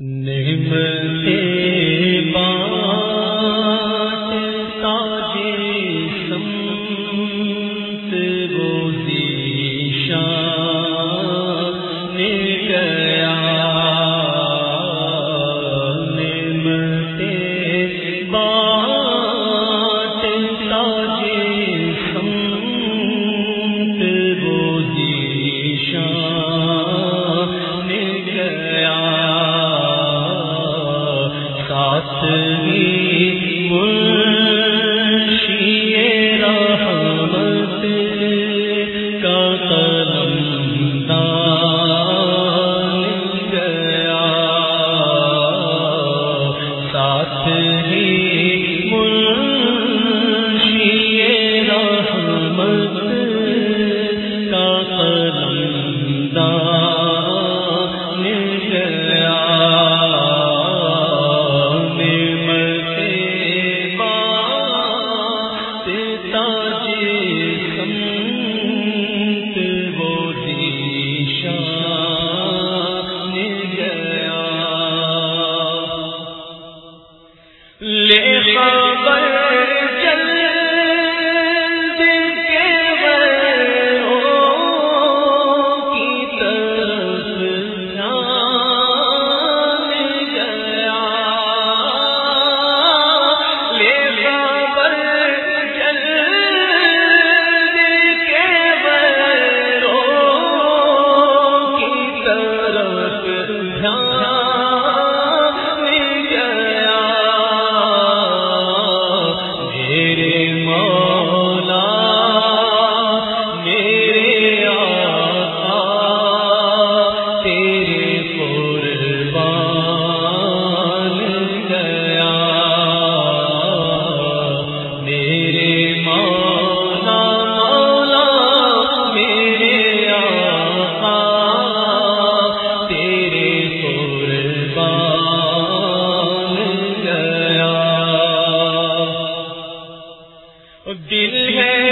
نعمت کرم دان دل ہے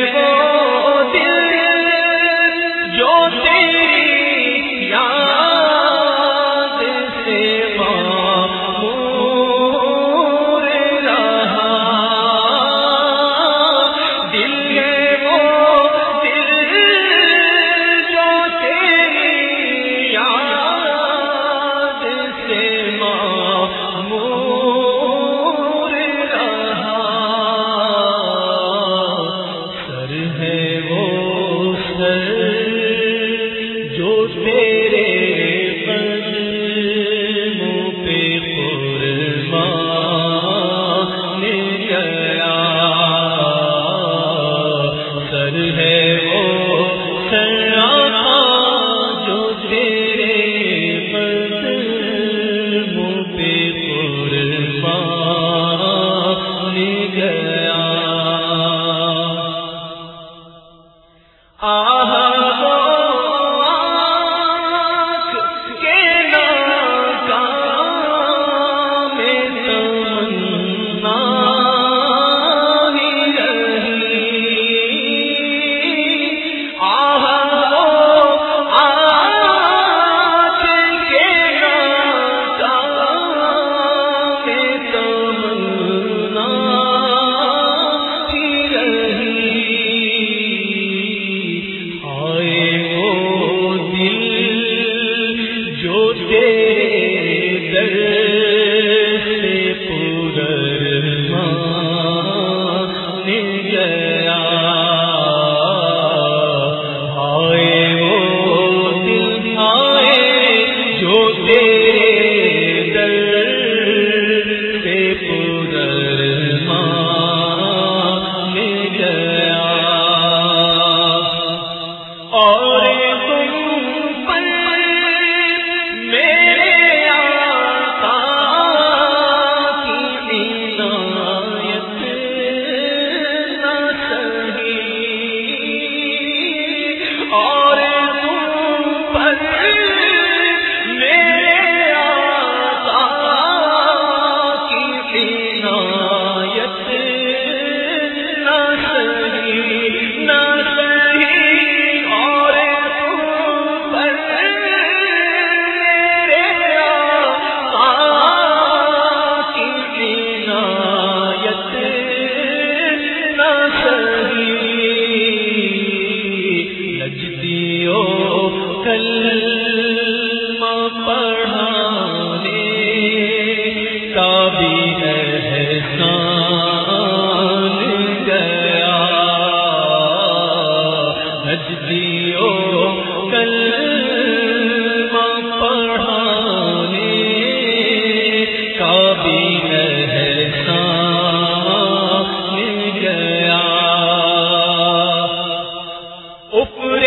گئے۔ در اوپر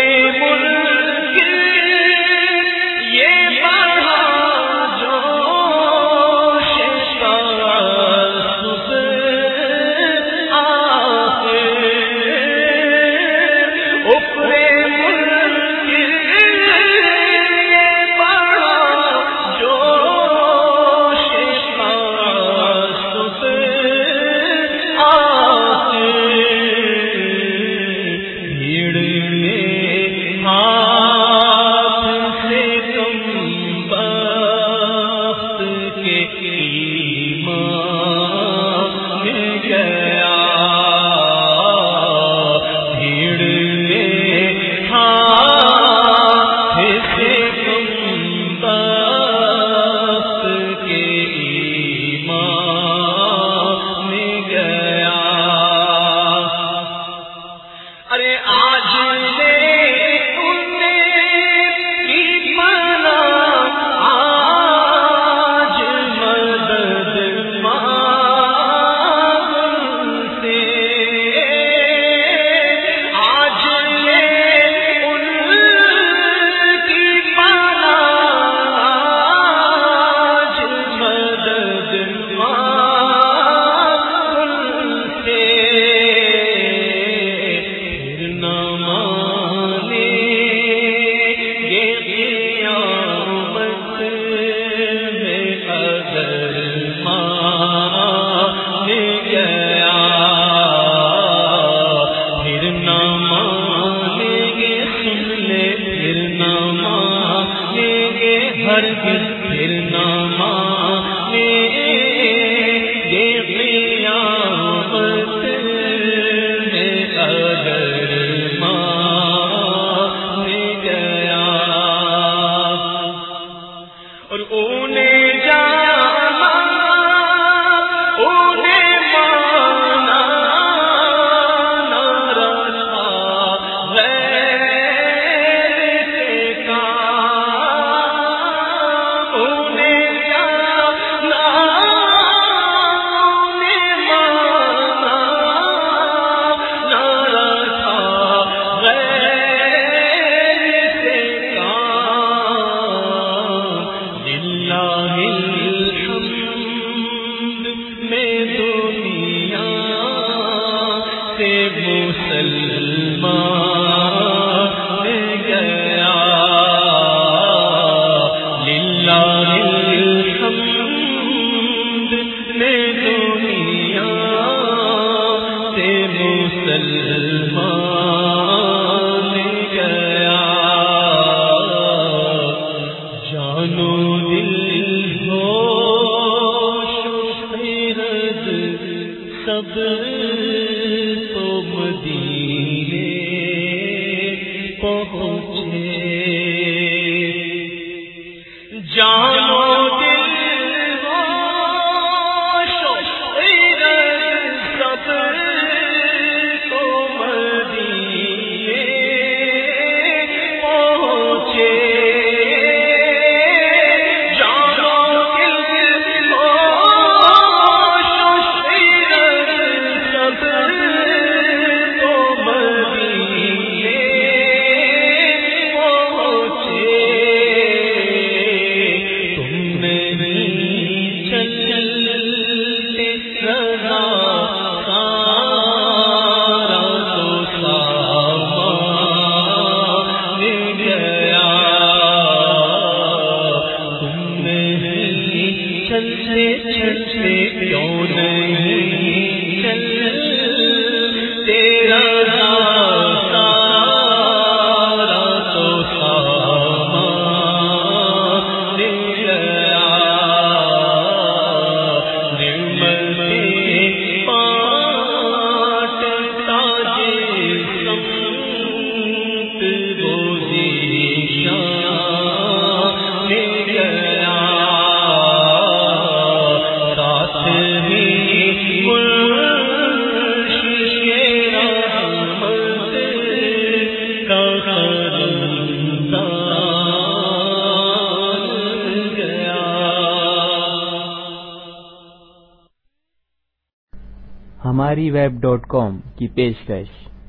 دنیا سے مسلمان ہماری ویب ڈاٹ کام کی پیشکش۔